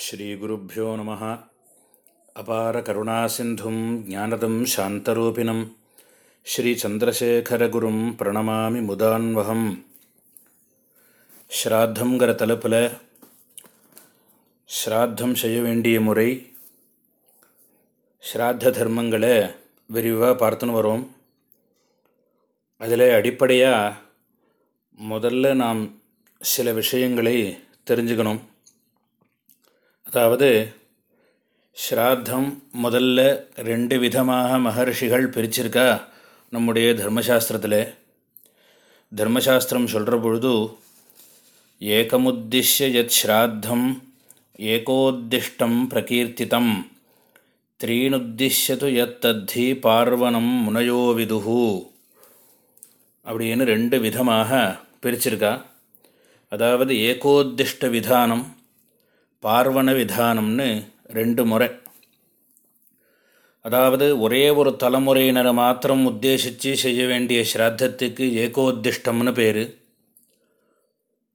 ஸ்ரீகுருப்போ நம. அபார கருணாசிந்தும் ஜானதம் சாந்தரூபிணம். ஸ்ரீச்சந்திரசேகரகுரும் பிரணமாமி முதான்வகம். ஸ்ராத்தங்கிற தலைப்பில் ஸ்ராத்தம் செய்ய வேண்டிய முறை. ஸ்ராத்த தர்மங்களை விரிவாக பார்த்துன்னு வரோம். அதில் அடிப்படையாக முதல்ல நாம் சில விஷயங்களை தெரிஞ்சுக்கணும். அதாவது ஸ்ராத்தம் முதல்ல ரெண்டு விதமாக மகர்ஷிகள் பிரிச்சிருக்கா? நம்முடைய தர்மசாஸ்திரத்தில். தர்மசாஸ்திரம் சொல்கிற பொழுது ஏகமுத்திஷ்ய யத் ஸ்ராத்தம் ஏகோத்திஷ்டம் பிரகீர்த்தித்தம் த்ரீனுத்திஷ்யது யத் தத்தி பார்வணம் முனையோ விதுஹு. அப்படின்னு ரெண்டு விதமாக பிரிச்சிருக்கா. அதாவது ஏகோத்திஷ்ட விதானம் பார்வண விதானம்னு ரெண்டு முறை. அதாவது ஒரே ஒரு தலைமுறையினரை மாத்திரம் உத்தேசித்து செய்ய வேண்டிய ஸ்ராத்தத்துக்கு ஏகோத்திஷ்டம்னு பேர்.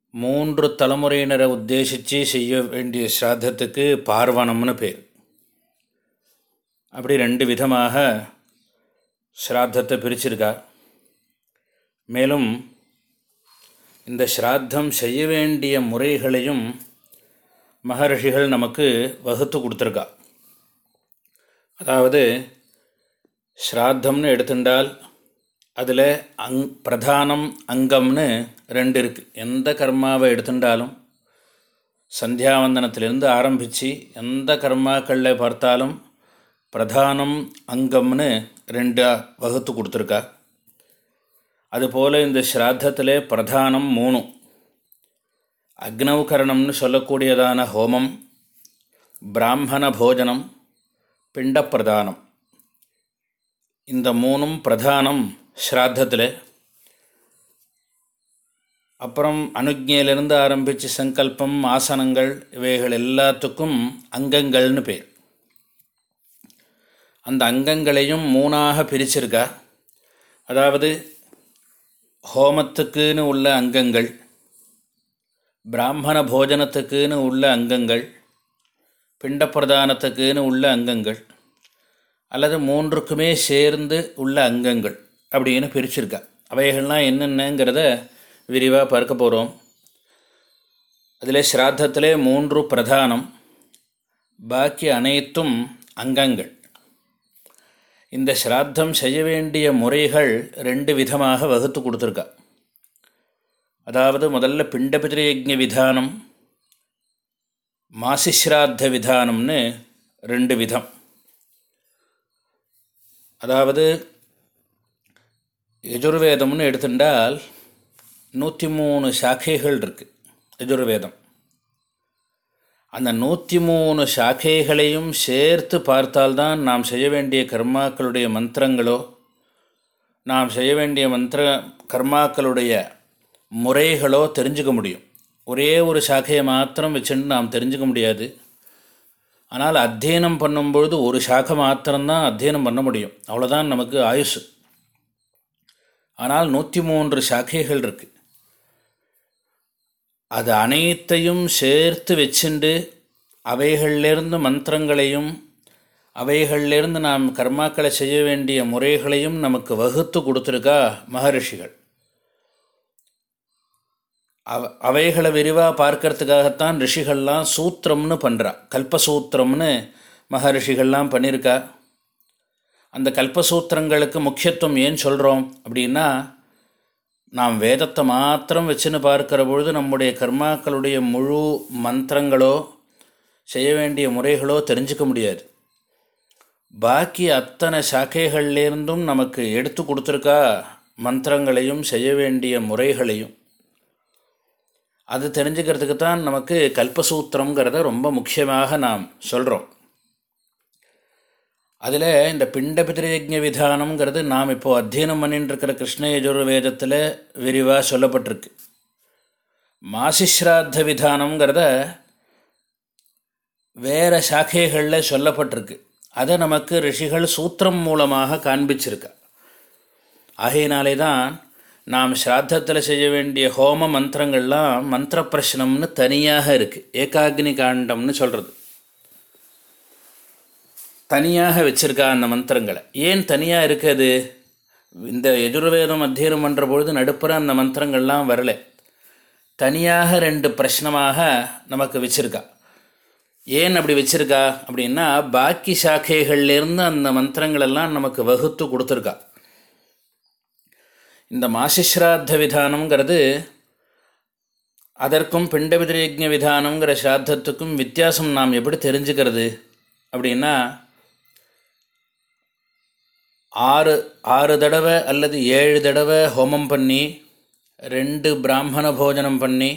மூன்று தலைமுறையினரை உத்தேசித்து செய்ய வேண்டிய ஸ்ராத்தத்துக்கு பார்வணம்னு பேர். அப்படி ரெண்டு விதமாக ஸ்ராத்தத்தை பிரிச்சிருக்கா. மேலும் இந்த ஸ்ராத்தம் செய்ய வேண்டிய முறைகளையும் மகர்ஷிகள் நமக்கு வகுத்து கொடுத்துருக்கா. அதாவது ஸ்ராத்தம்னு எடுத்துட்டால் அதில் அங் பிரதானம் அங்கம்னு ரெண்டு இருக்குது எந்த கர்மாவை எடுத்துட்டாலும் சந்தியாவந்தனத்திலிருந்து ஆரம்பித்து எந்த கர்மாக்களில் பார்த்தாலும் பிரதானம் அங்கம்னு ரெண்டாக வகுத்து கொடுத்துருக்கா. அதுபோல் இந்த ஸ்ராத்தத்தில் பிரதானம் மூணு அக்னௌகரணம்னு சொல்லக்கூடியதான ஹோமம் பிராமண போஜனம் பிண்டப்பிரதானம். இந்த மூணும் பிரதானம் ஸ்ராத்தத்தில். அப்புறம் அனுஜையிலிருந்து ஆரம்பித்து சங்கல்பம் ஆசனங்கள் இவைகள் எல்லாத்துக்கும் அங்கங்கள்னு பேர். அந்த அங்கங்களையும் மூணாக பிரிச்சிருக்கா அதாவது ஹோமத்துக்குன்னு உள்ள அங்கங்கள் பிராமண போஜனத்துக்குன்னு உள்ள அங்கங்கள் பிண்டப்பிரதானத்துக்குன்னு உள்ள அங்கங்கள் அல்லது மூன்றுக்குமே சேர்ந்து உள்ள அங்கங்கள் அப்படின்னு பிரிச்சிருக்கா. அவைகள்லாம் என்னென்னங்கிறத விரிவாக பார்க்க போகிறோம் அதில் ஸ்ராத்தத்திலே மூன்று பிரதானம் பாக்கி அனைத்தும் அங்கங்கள். இந்த ஸ்ராத்தம் செய்ய வேண்டிய முறைகள் ரெண்டு விதமாக வகுத்து கொடுத்துருக்கா. அதாவது முதல்ல பிண்டபிதிரயஜ விதானம் மாசிஸ்ராத்த விதானம்னு ரெண்டு விதம். அதாவது யஜுர்வேதம்னு எடுத்துட்டால் நூற்றி மூணு சாக்கைகள் இருக்குது யஜுர்வேதம். அந்த நூற்றி மூணு சாக்கைகளையும் சேர்த்து பார்த்தால்தான் நாம் செய்ய வேண்டிய கர்மாக்களுடைய மந்திரங்களோ நாம் செய்ய வேண்டிய மந்திர கர்மாக்களுடைய முறைகளோ தெரிஞ்சுக்க முடியும். ஒரே ஒரு சாக்கையை மாத்திரம் வச்சுன்னு நாம் தெரிஞ்சுக்க முடியாது. ஆனால் அத்தியனம் பண்ணும்பொழுது ஒரு சாக்கை மாத்திரம்தான் அத்தியனம் பண்ண முடியும். அவ்வளோதான் நமக்கு ஆயுஷ் ஆனால் நூற்றி மூன்று சாக்கைகள் இருக்குது அது அனைத்தையும் சேர்த்து வச்சுண்டு அவைகளிலிருந்து மந்திரங்களையும் அவைகளிலிருந்து நாம் கர்மாக்களை செய்ய வேண்டிய முறைகளையும் நமக்கு வகுத்து கொடுத்துருக்கா மகரிஷிகள். அவ அவைகளை விரிவாக பார்க்கறதுக்காகத்தான் ரிஷிகள்லாம் சூத்திரம்னு பண்ணுறா கல்பசூத்திரம்னு மகரிஷிகள்லாம் பண்ணியிருக்கா அந்த கல்பசூத்திரங்களுக்கு முக்கியத்துவம் ஏன் சொல்கிறோம் அப்படின்னா நாம் வேதத்தை மாத்திரம் வச்சுன்னு பார்க்கிற பொழுது நம்முடைய கர்மாக்களுடைய முழு மந்திரங்களோ செய்ய வேண்டிய முறைகளோ தெரிஞ்சுக்க முடியாது. பாக்கி அத்தனை சாக்கைகள்லேருந்தும் நமக்கு எடுத்து கொடுத்துருக்கா மந்திரங்களையும் செய்ய வேண்டிய முறைகளையும். அது தெரிஞ்சுக்கிறதுக்கு தான் நமக்கு கல்பசூத்திரங்கிறத ரொம்ப முக்கியமாக நாம் சொல்கிறோம் அதில் இந்த பிண்டபிதிரயஜ விதானம்ங்கிறது நாம் இப்போது அத்தியனம் பண்ணிட்டுருக்கிற கிருஷ்ண யஜுர்வேதத்தில் விரிவாக சொல்லப்பட்டிருக்கு. மாசிஸ்ராத்த விதானங்கிறத வேறு சாக்கைகளில் சொல்லப்பட்டிருக்கு. அதை நமக்கு ரிஷிகள் சூத்திரம் மூலமாக காண்பிச்சிருக்கா. ஆகையினாலே தான் நாம் ஸ்ராத்தத்தில் செய்ய வேண்டிய ஹோம மந்திரங்கள்லாம் மந்திர பிரஷ்னம்னு தனியாக இருக்குது ஏகாக்னி காண்டம்னு சொல்கிறது தனியாக வச்சுருக்கா அந்த மந்திரங்களை. ஏன் தனியாக இருக்குது? இந்த எஜுர்வேதம் அத்தியனம் பண்ணுற பொழுது நடுப்புற அந்த மந்திரங்கள்லாம் வரலை. தனியாக ரெண்டு பிரச்சனமாக நமக்கு வச்சுருக்கா. ஏன் அப்படி வச்சுருக்கா? அப்படின்னா பாக்கி சாக்கைகள்லேருந்து அந்த மந்திரங்களெல்லாம் நமக்கு வகுத்து கொடுத்துருக்கா. இந்த மாசிஸ்ராத்த விதானங்கிறது அதற்கும் பிண்டபிதிரயஜ விதானங்கிற சிராத்தத்துக்கும் வித்தியாசம் நாம் எப்படி தெரிஞ்சுக்கிறது அப்படின்னா ஆறு ஆறு தடவை அல்லது ஏழு தடவை ஹோமம் பண்ணி ரெண்டு பிராமண போஜனம் பண்ணி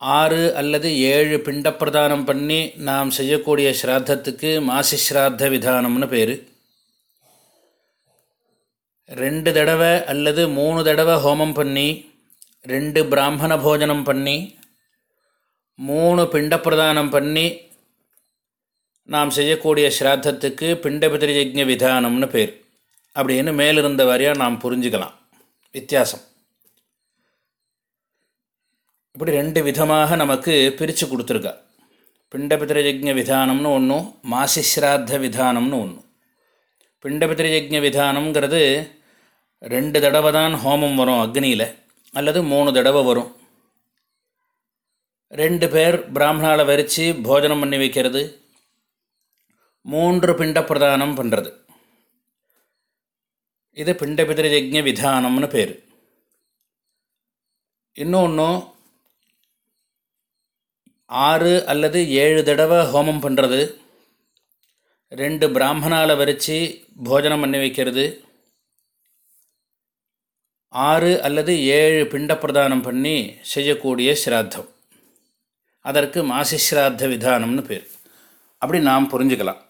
ஆறு அல்லது ஏழு பிண்டப்பிரதானம் பண்ணி நாம் செய்யக்கூடிய ஸ்ராத்தத்துக்கு மாசி ஸ்ராத்த விதானம்னு பேர். ரெண்டு தடவை அல்லது மூணு தடவை ஹோமம் பண்ணி ரெண்டு பிராமண போஜனம் பண்ணி மூணு பிண்டப்பிரதானம் பண்ணி நாம் செய்யக்கூடிய ஸ்ராத்தத்துக்கு பிண்டபிதிரயஜ விதானம்னு பேர். அப்படின்னு மேலிருந்த வாரியாக நாம் புரிஞ்சுக்கலாம். வித்தியாசம். இப்படி ரெண்டு விதமாக நமக்கு பிரித்து கொடுத்துருக்கா. பிண்டபிதிரயஜ விதானம்னு ஒன்றும் மாசிஸ்ராத்த விதானம்னு ஒன்று பிண்டபிதிரயஜ விதானம்ங்கிறது ரெண்டு தடவை தான் ஹோமம் வரும் அக்னியில் அல்லது மூணு தடவை வரும். ரெண்டு பேர் பிராமணாவை வரித்து போஜனம் பண்ணி வைக்கிறது. மூன்று பிண்ட பிரதானம் பண்ணுறது இது பிண்டபிதிரயஜ விதானம்னு பேர். இன்னொன்று ஆறு அல்லது ஏழு தடவை ஹோமம் பண்ணுறது ரெண்டு பிராமணாவை வரித்து போஜனம் பண்ணி வைக்கிறது. ஆறு அல்லது ஏழு பிண்ட பிரதானம் பண்ணி செய்யக்கூடிய ஸ்ராத்தம். அதற்கு மாசிஸ்ராத்த விதானம்னு பேர். அப்படி நாம் புரிஞ்சுக்கலாம்.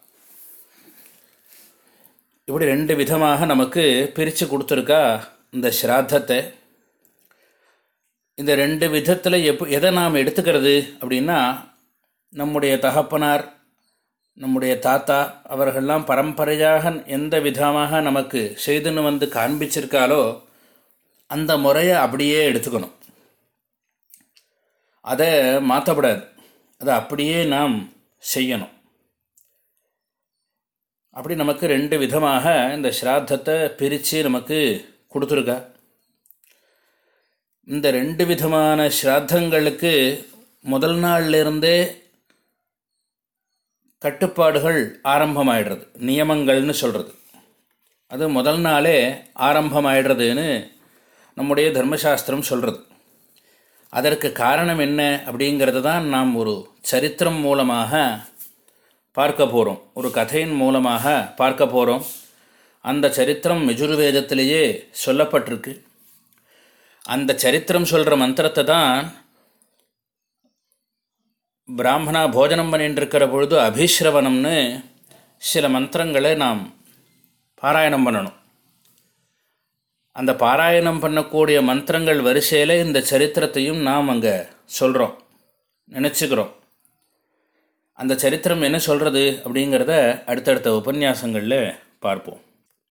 இப்படி ரெண்டு விதமாக நமக்கு பிரித்து கொடுத்துருக்கா இந்த ஸ்ராத்தத்தை. இந்த ரெண்டு விதத்தில் எப்போ எதை நாம் எடுத்துக்கிறது அப்படின்னா நம்முடைய தகப்பனார் நம்முடைய தாத்தா அவர்கள்லாம் பரம்பரையாக எந்த விதமாக நமக்கு செய்துன்னு வந்து காண்பிச்சிருக்காலோ அந்த முறையை அப்படியே எடுத்துக்கணும். அதை மாற்றப்படாது அதை அப்படியே நாம் செய்யணும். அப்படி நமக்கு ரெண்டு விதமாக இந்த ஸ்ராத்தத்தை பிரித்து நமக்கு கொடுத்துருக்கா. இந்த ரெண்டு விதமான ஸ்ராத்தங்களுக்கு முதல் நாள்லேருந்தே கட்டுப்பாடுகள் ஆரம்பமாயிடுறது. நியமங்கள்னு சொல்கிறது அது முதல் நாளே ஆரம்பமாயிடுறதுன்னு நம்முடைய தர்மசாஸ்திரம் சொல்கிறது அதற்கு காரணம் என்ன அப்படிங்கிறது தான் நாம் ஒரு சரித்திரம் மூலமாக பார்க்க போகிறோம் ஒரு கதையின் மூலமாக பார்க்க போகிறோம் அந்த சரித்திரம் மெஜுர்வேதத்திலேயே சொல்லப்பட்டிருக்கு. அந்த சரித்திரம் சொல்கிற மந்திரத்தை தான் பிராமணா போஜனம் பண்ணிட்டுருக்கிற பொழுது அபிஸ்ரவனம்னு சில மந்திரங்களை நாம் பாராயணம் பண்ணணும். அந்த பாராயணம் பண்ணக்கூடிய மந்திரங்கள் வரிசையில் இந்த சரித்திரத்தையும் நாம் அங்கே சொல்கிறோம் நினச்சிக்கிறோம். அந்த சரித்திரம் என்ன சொல்கிறது அப்படிங்கிறத அடுத்தடுத்த உபன்யாசங்களில் பார்ப்போம்.